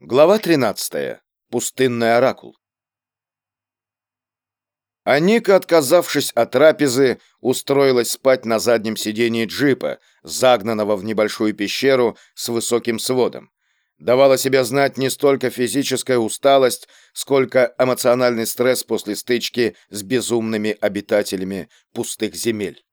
Глава 13. Пустынный оракул. Аника, отказавшись от трапезы, устроилась спать на заднем сидении джипа, загнанного в небольшую пещеру с высоким сводом. Давала себя знать не столько физическая усталость, сколько эмоциональный стресс после стычки с безумными обитателями пустых земель.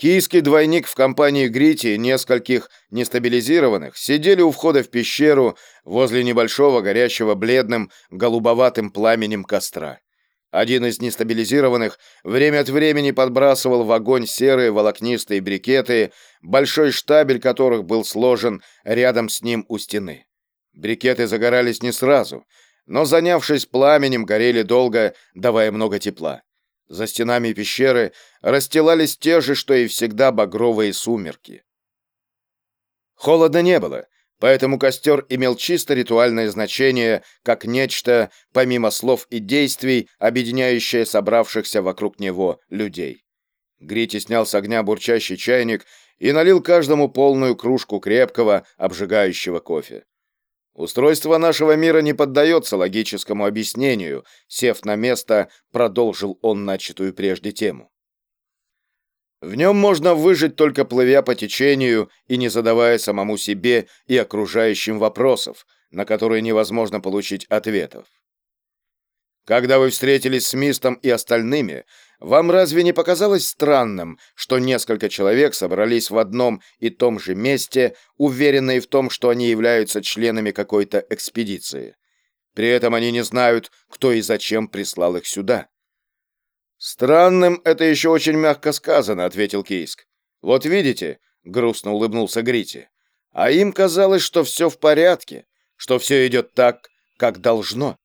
Кийский двойник в компании Грити и нескольких нестабилизированных сидели у входа в пещеру возле небольшого горящего бледным голубоватым пламенем костра. Один из нестабилизированных время от времени подбрасывал в огонь серые волокнистые брикеты, большой штабель которых был сложен рядом с ним у стены. Брикеты загорались не сразу, но, занявшись пламенем, горели долго, давая много тепла. За стенами пещеры расстилались те же, что и всегда, багровые сумерки. Холодно не было, поэтому костер имел чисто ритуальное значение, как нечто, помимо слов и действий, объединяющее собравшихся вокруг него людей. Грити снял с огня бурчащий чайник и налил каждому полную кружку крепкого, обжигающего кофе. Устройство нашего мира не поддается логическому объяснению, сев на место, продолжил он начатую прежде тему. В нем можно выжить только плывя по течению и не задавая самому себе и окружающим вопросов, на которые невозможно получить ответов. Когда вы встретились с Мистом и остальными, вам разве не показалось странным, что несколько человек собрались в одном и том же месте, уверенные в том, что они являются членами какой-то экспедиции? При этом они не знают, кто и зачем прислал их сюда. «Странным это еще очень мягко сказано», — ответил Кейск. «Вот видите», — грустно улыбнулся Грити, «а им казалось, что все в порядке, что все идет так, как должно».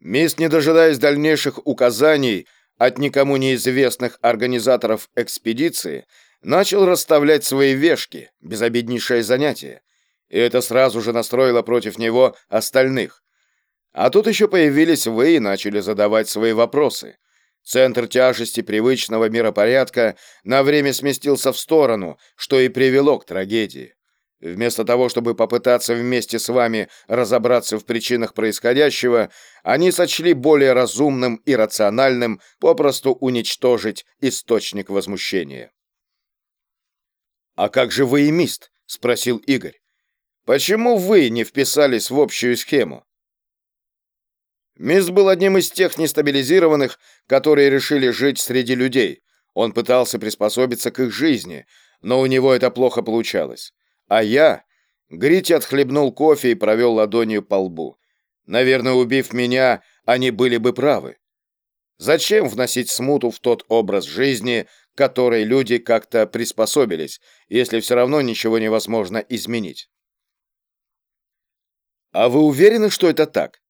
Мисс, не дожидаясь дальнейших указаний от никому неизвестных организаторов экспедиции, начал расставлять свои вешки, безобиднейшее занятие. И это сразу же настроило против него остальных. А тут еще появились вы и начали задавать свои вопросы. Центр тяжести привычного миропорядка на время сместился в сторону, что и привело к трагедии. Вместо того, чтобы попытаться вместе с вами разобраться в причинах происходящего, они сочли более разумным и рациональным попросту уничтожить источник возмущения. «А как же вы и Мист?» — спросил Игорь. «Почему вы не вписались в общую схему?» Мист был одним из тех нестабилизированных, которые решили жить среди людей. Он пытался приспособиться к их жизни, но у него это плохо получалось. А я... Грити отхлебнул кофе и провел ладонью по лбу. Наверное, убив меня, они были бы правы. Зачем вносить смуту в тот образ жизни, к которой люди как-то приспособились, если все равно ничего невозможно изменить? А вы уверены, что это так?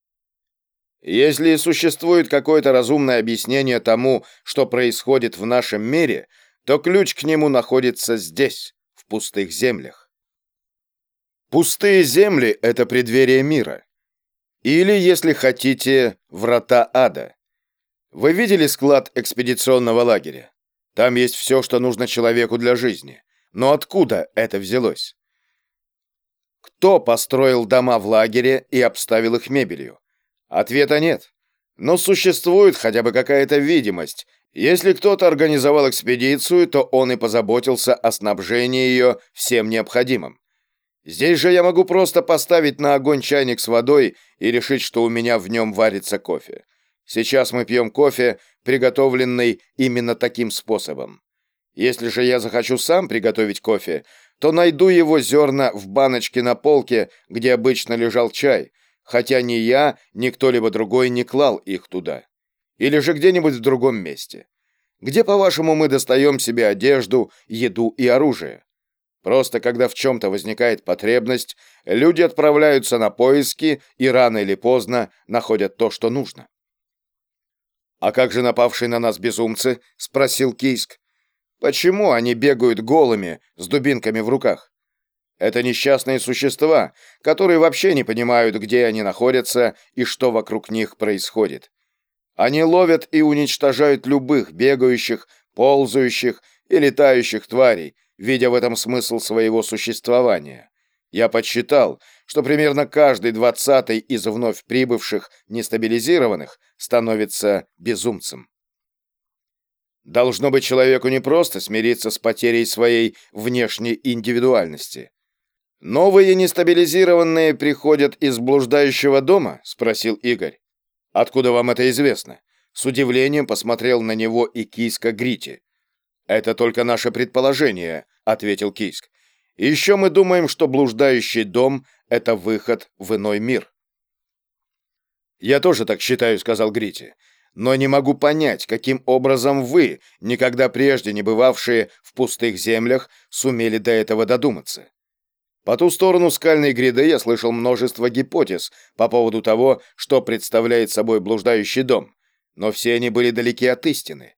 Если существует какое-то разумное объяснение тому, что происходит в нашем мире, то ключ к нему находится здесь, в пустых землях. Пустые земли — это преддверие мира. Или, если хотите, врата ада. Вы видели склад экспедиционного лагеря? Там есть все, что нужно человеку для жизни. Но откуда это взялось? Кто построил дома в лагере и обставил их мебелью? Ответа нет. Но существует хотя бы какая-то видимость. Если кто-то организовал экспедицию, то он и позаботился о снабжении ее всем необходимым. Здесь же я могу просто поставить на огонь чайник с водой и решить, что у меня в нем варится кофе. Сейчас мы пьем кофе, приготовленный именно таким способом. Если же я захочу сам приготовить кофе, то найду его зерна в баночке на полке, где обычно лежал чай, хотя ни я, ни кто-либо другой не клал их туда. Или же где-нибудь в другом месте. Где, по-вашему, мы достаем себе одежду, еду и оружие? Просто когда в чем-то возникает потребность, люди отправляются на поиски и рано или поздно находят то, что нужно. «А как же напавшие на нас безумцы?» — спросил Кийск. «Почему они бегают голыми, с дубинками в руках? Это несчастные существа, которые вообще не понимают, где они находятся и что вокруг них происходит. Они ловят и уничтожают любых бегающих, ползающих и летающих тварей, видя в этом смысл своего существования. Я подсчитал, что примерно каждый двадцатый из вновь прибывших нестабилизированных становится безумцем. Должно быть человеку не просто смириться с потерей своей внешней индивидуальности. «Новые нестабилизированные приходят из блуждающего дома?» — спросил Игорь. «Откуда вам это известно?» С удивлением посмотрел на него и Киска Грити. «Это только наше предположение», — ответил Киск. «И еще мы думаем, что блуждающий дом — это выход в иной мир». «Я тоже так считаю», — сказал Грити. «Но не могу понять, каким образом вы, никогда прежде не бывавшие в пустых землях, сумели до этого додуматься. По ту сторону скальной гряды я слышал множество гипотез по поводу того, что представляет собой блуждающий дом, но все они были далеки от истины.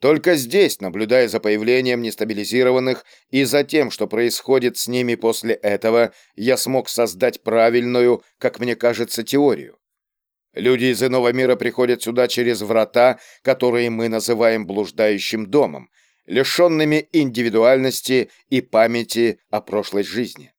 Только здесь, наблюдая за появлением нестабилизированных и за тем, что происходит с ними после этого, я смог создать правильную, как мне кажется, теорию. Люди из иного мира приходят сюда через врата, которые мы называем блуждающим домом, лишенными индивидуальности и памяти о прошлой жизни.